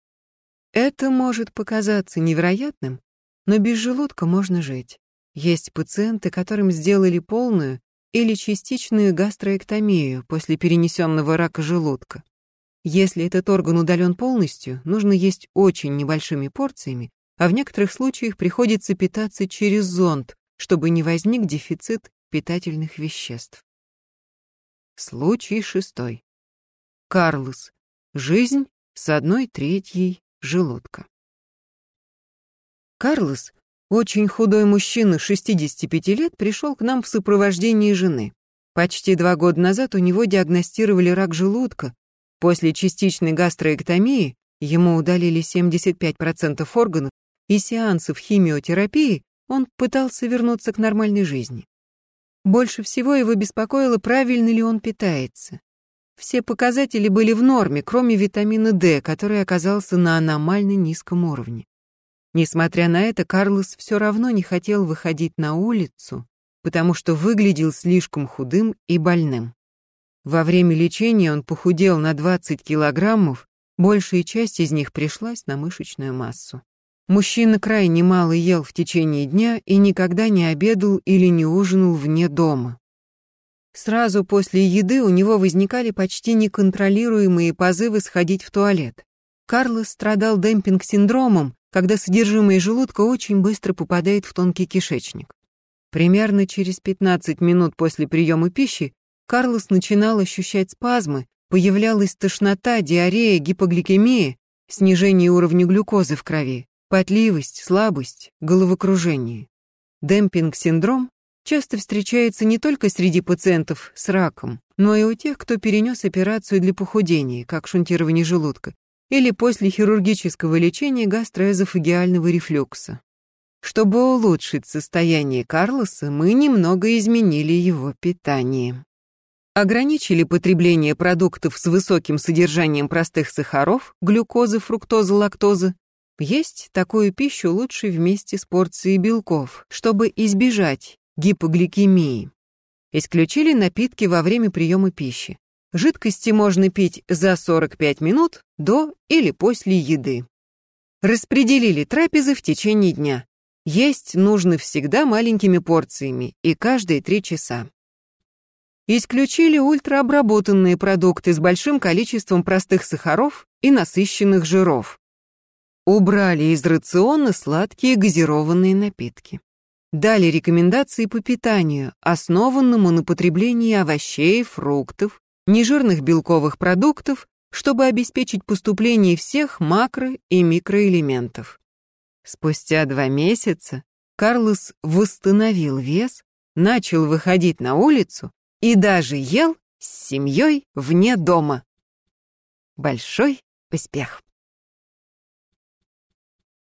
Это может показаться невероятным, но без желудка можно жить. Есть пациенты, которым сделали полную или частичную гастроэктомию после перенесенного рака желудка. Если этот орган удален полностью, нужно есть очень небольшими порциями, а в некоторых случаях приходится питаться через зонд, чтобы не возник дефицит питательных веществ. Случай шестой. Карлос. Жизнь с одной третьей желудка. Карлос, очень худой мужчина 65 лет, пришел к нам в сопровождении жены. Почти два года назад у него диагностировали рак желудка, После частичной гастроэктомии ему удалили 75% органов, и сеансов химиотерапии он пытался вернуться к нормальной жизни. Больше всего его беспокоило, правильно ли он питается. Все показатели были в норме, кроме витамина D, который оказался на аномально низком уровне. Несмотря на это, Карлос все равно не хотел выходить на улицу, потому что выглядел слишком худым и больным. Во время лечения он похудел на 20 килограммов, большая часть из них пришлась на мышечную массу. Мужчина крайне мало ел в течение дня и никогда не обедал или не ужинал вне дома. Сразу после еды у него возникали почти неконтролируемые позывы сходить в туалет. Карлос страдал демпинг-синдромом, когда содержимое желудка очень быстро попадает в тонкий кишечник. Примерно через 15 минут после приема пищи Карлос начинал ощущать спазмы, появлялась тошнота, диарея, гипогликемия, снижение уровня глюкозы в крови, потливость, слабость, головокружение. Демпинг-синдром часто встречается не только среди пациентов с раком, но и у тех, кто перенес операцию для похудения, как шунтирование желудка, или после хирургического лечения гастроэзофагиального рефлюкса. Чтобы улучшить состояние Карлоса, мы немного изменили его питание ограничили потребление продуктов с высоким содержанием простых сахаров, глюкозы, фруктозы, лактозы. Есть такую пищу лучше вместе с порцией белков, чтобы избежать гипогликемии. Исключили напитки во время приема пищи. Жидкости можно пить за 45 минут до или после еды. Распределили трапезы в течение дня. Есть нужно всегда маленькими порциями и каждые 3 часа. Исключили ультраобработанные продукты с большим количеством простых сахаров и насыщенных жиров. Убрали из рациона сладкие газированные напитки. Дали рекомендации по питанию, основанному на потреблении овощей, фруктов, нежирных белковых продуктов, чтобы обеспечить поступление всех макро- и микроэлементов. Спустя два месяца Карлос восстановил вес, начал выходить на улицу и даже ел с семьей вне дома. Большой успех.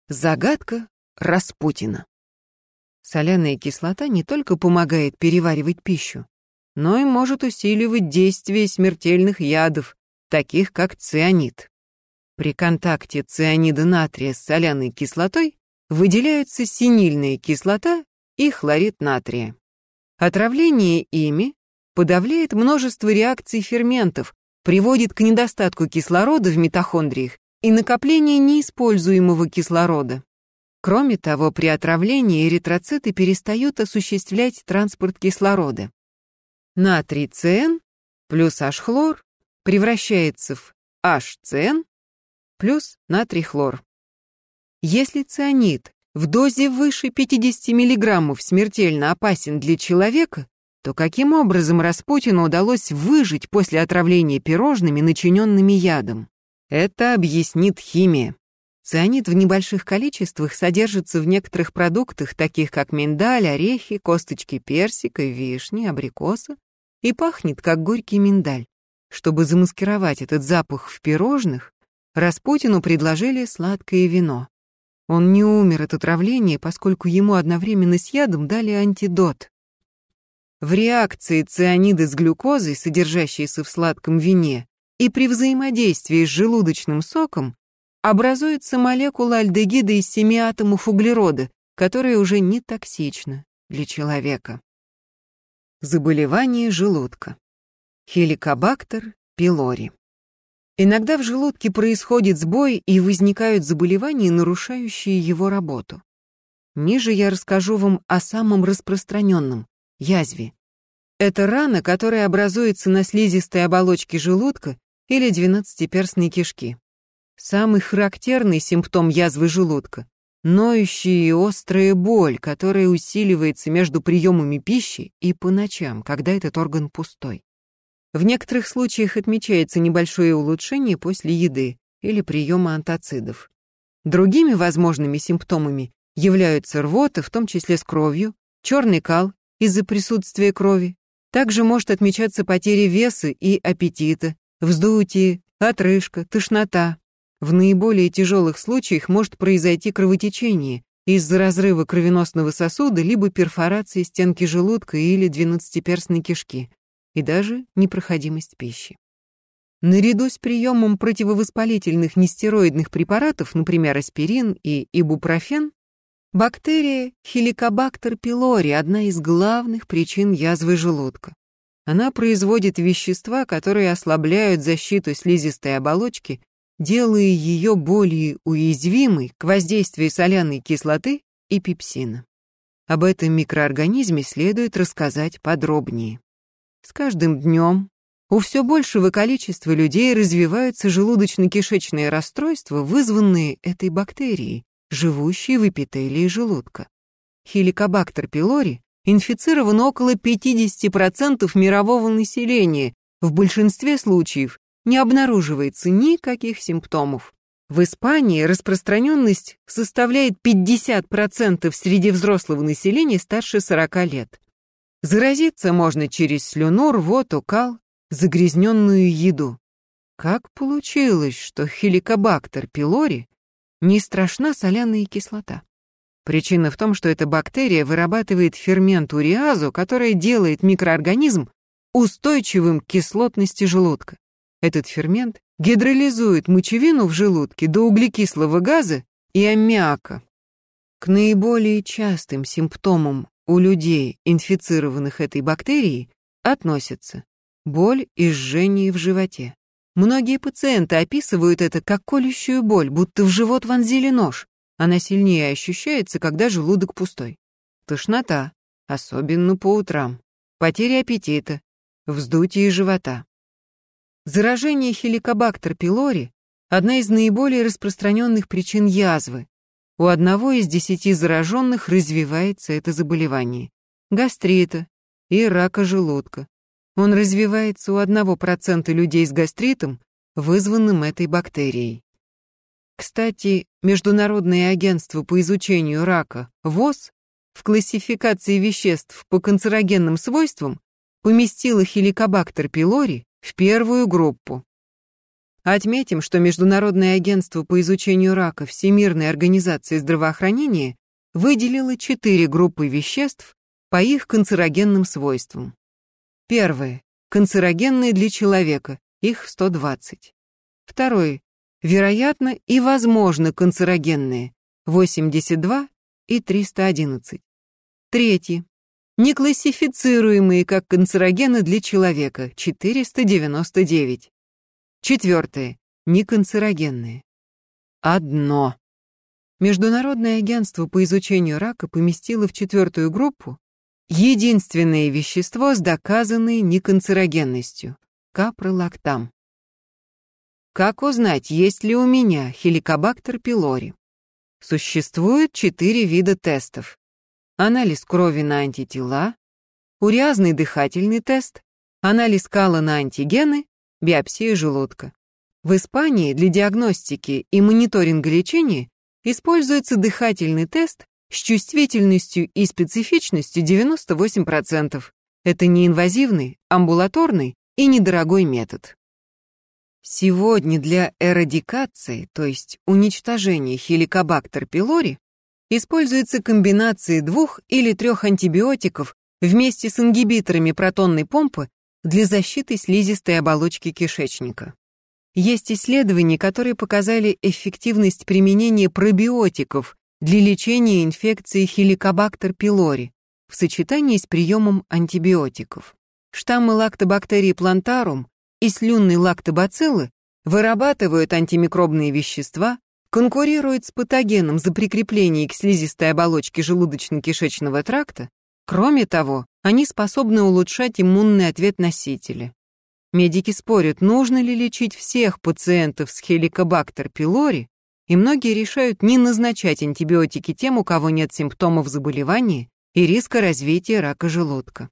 Загадка Распутина. Соляная кислота не только помогает переваривать пищу, но и может усиливать действие смертельных ядов, таких как цианид. При контакте цианида натрия с соляной кислотой выделяются синильная кислота и хлорид натрия. Отравление ими подавляет множество реакций ферментов, приводит к недостатку кислорода в митохондриях и накоплению неиспользуемого кислорода. Кроме того, при отравлении эритроциты перестают осуществлять транспорт кислорода. Натрий ЦН плюс H-хлор превращается в HCN плюс натрий-хлор. Если цианид в дозе выше 50 мг смертельно опасен для человека, то каким образом Распутину удалось выжить после отравления пирожными, начиненными ядом? Это объяснит химия. Цианид в небольших количествах содержится в некоторых продуктах, таких как миндаль, орехи, косточки персика, вишни, абрикоса, и пахнет, как горький миндаль. Чтобы замаскировать этот запах в пирожных, Распутину предложили сладкое вино. Он не умер от отравления, поскольку ему одновременно с ядом дали антидот. В реакции цианида с глюкозой, содержащейся в сладком вине, и при взаимодействии с желудочным соком образуется молекула альдегида из семи атомов углерода, которая уже не токсична для человека. Заболевание желудка. Хеликобактер пилори. Иногда в желудке происходит сбой и возникают заболевания, нарушающие его работу. Ниже я расскажу вам о самом распространенном – язве. Это рана, которая образуется на слизистой оболочке желудка или двенадцатиперстной кишки. Самый характерный симптом язвы желудка – ноющая и острая боль, которая усиливается между приемами пищи и по ночам, когда этот орган пустой. В некоторых случаях отмечается небольшое улучшение после еды или приема антацидов. Другими возможными симптомами являются рвота, в том числе с кровью, черный кал из-за присутствия крови. Также может отмечаться потеря веса и аппетита, вздутие, отрыжка, тошнота. В наиболее тяжелых случаях может произойти кровотечение из-за разрыва кровеносного сосуда либо перфорации стенки желудка или двенадцатиперстной кишки и даже непроходимость пищи. Наряду с приемом противовоспалительных нестероидных препаратов, например, аспирин и ибупрофен, бактерия Helicobacter pylori – одна из главных причин язвы желудка. Она производит вещества, которые ослабляют защиту слизистой оболочки, делая ее более уязвимой к воздействию соляной кислоты и пепсина. Об этом микроорганизме следует рассказать подробнее. С каждым днем у все большего количества людей развиваются желудочно-кишечные расстройства, вызванные этой бактерией, живущей в эпителии желудка. Хеликобактер пилори инфицирован около 50% мирового населения, в большинстве случаев не обнаруживается никаких симптомов. В Испании распространенность составляет 50% среди взрослого населения старше 40 лет. Заразиться можно через слюну, рвоту, кал, загрязненную еду. Как получилось, что хеликобактер пилори не страшна соляная кислота? Причина в том, что эта бактерия вырабатывает фермент уриазу, которая делает микроорганизм устойчивым к кислотности желудка. Этот фермент гидролизует мочевину в желудке до углекислого газа и аммиака. К наиболее частым симптомам у людей, инфицированных этой бактерией, относятся боль и жжение в животе. Многие пациенты описывают это как колющую боль, будто в живот вонзили нож. Она сильнее ощущается, когда желудок пустой. Тошнота, особенно по утрам. Потеря аппетита. вздутие живота. Заражение хеликобактер пилори – одна из наиболее распространенных причин язвы. У одного из десяти зараженных развивается это заболевание. Гастрита и рака желудка. Он развивается у 1% людей с гастритом, вызванным этой бактерией. Кстати, Международное агентство по изучению рака, ВОЗ, в классификации веществ по канцерогенным свойствам поместило хеликобактер пилори в первую группу. Отметим, что Международное агентство по изучению рака Всемирной организации здравоохранения выделило четыре группы веществ по их канцерогенным свойствам. Первое. Канцерогенные для человека, их 120. Второе. Вероятно и возможно канцерогенные, 82 и 311. Третье неклассифицируемые как канцерогены для человека, 499. Четвертое. Неканцерогенные. Одно. Международное агентство по изучению рака поместило в четвертую группу единственное вещество с доказанной неканцерогенностью – капролактам. Как узнать, есть ли у меня хеликобактер пилори? Существует четыре вида тестов анализ крови на антитела, уриазный дыхательный тест, анализ кала на антигены, биопсия желудка. В Испании для диагностики и мониторинга лечения используется дыхательный тест с чувствительностью и специфичностью 98%. Это неинвазивный, амбулаторный и недорогой метод. Сегодня для эрадикации, то есть уничтожения хеликобактер пилори, используется комбинации двух или трех антибиотиков вместе с ингибиторами протонной помпы для защиты слизистой оболочки кишечника. Есть исследования, которые показали эффективность применения пробиотиков для лечения инфекции хеликобактер пилори в сочетании с приемом антибиотиков. Штаммы лактобактерии плантарум и слюнной лактобациллы вырабатывают антимикробные вещества, конкурирует с патогеном за прикрепление к слизистой оболочке желудочно-кишечного тракта, кроме того, они способны улучшать иммунный ответ носителя. Медики спорят, нужно ли лечить всех пациентов с хеликобактер пилори, и многие решают не назначать антибиотики тем, у кого нет симптомов заболевания и риска развития рака желудка.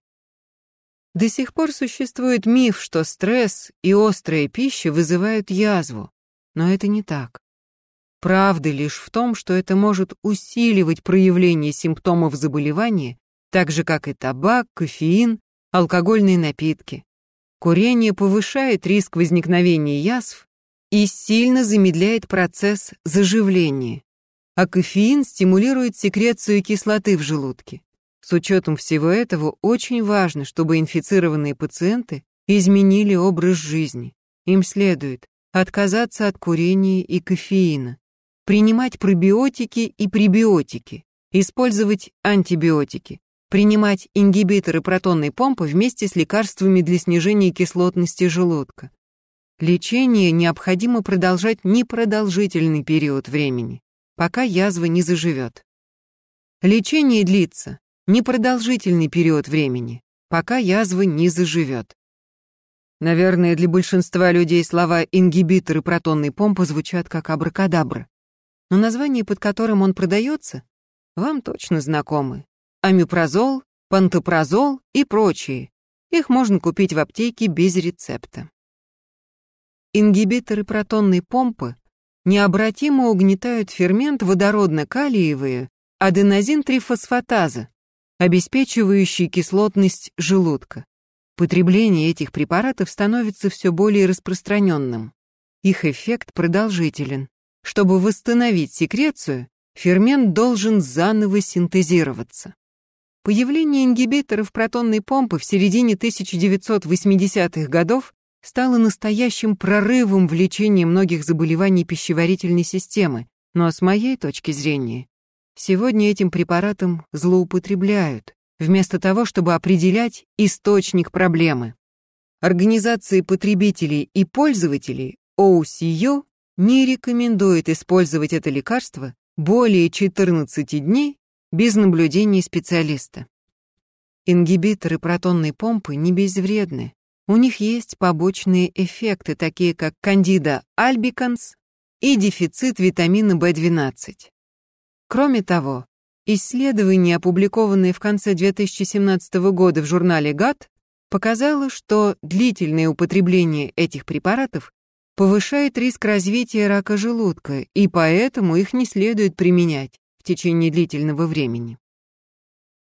До сих пор существует миф, что стресс и острая пища вызывают язву, но это не так. Правда лишь в том, что это может усиливать проявление симптомов заболевания, так же как и табак, кофеин, алкогольные напитки. Курение повышает риск возникновения язв и сильно замедляет процесс заживления, а кофеин стимулирует секрецию кислоты в желудке. С учетом всего этого очень важно, чтобы инфицированные пациенты изменили образ жизни. Им следует отказаться от курения и кофеина, принимать пробиотики и пребиотики, использовать антибиотики, принимать ингибиторы протонной помпы вместе с лекарствами для снижения кислотности желудка. Лечение необходимо продолжать непродолжительный период времени, пока язва не заживет. Лечение длится непродолжительный период времени, пока язва не заживет. Наверное, для большинства людей слова «ингибиторы протонной помпы» звучат как абракадабра но названия, под которым он продается, вам точно знакомы. Амюпразол, пантопразол и прочие. Их можно купить в аптеке без рецепта. Ингибиторы протонной помпы необратимо угнетают фермент водородно-калиевые аденозин-трифосфатаза, обеспечивающий кислотность желудка. Потребление этих препаратов становится все более распространенным. Их эффект продолжителен. Чтобы восстановить секрецию, фермент должен заново синтезироваться. Появление ингибиторов протонной помпы в середине 1980-х годов стало настоящим прорывом в лечении многих заболеваний пищеварительной системы, но с моей точки зрения, сегодня этим препаратом злоупотребляют, вместо того, чтобы определять источник проблемы. Организации потребителей и пользователей OCU не рекомендует использовать это лекарство более 14 дней без наблюдения специалиста. Ингибиторы протонной помпы не безвредны, У них есть побочные эффекты, такие как кандида альбиканс и дефицит витамина В12. Кроме того, исследование, опубликованное в конце 2017 года в журнале GATT, показало, что длительное употребление этих препаратов повышает риск развития рака желудка, и поэтому их не следует применять в течение длительного времени.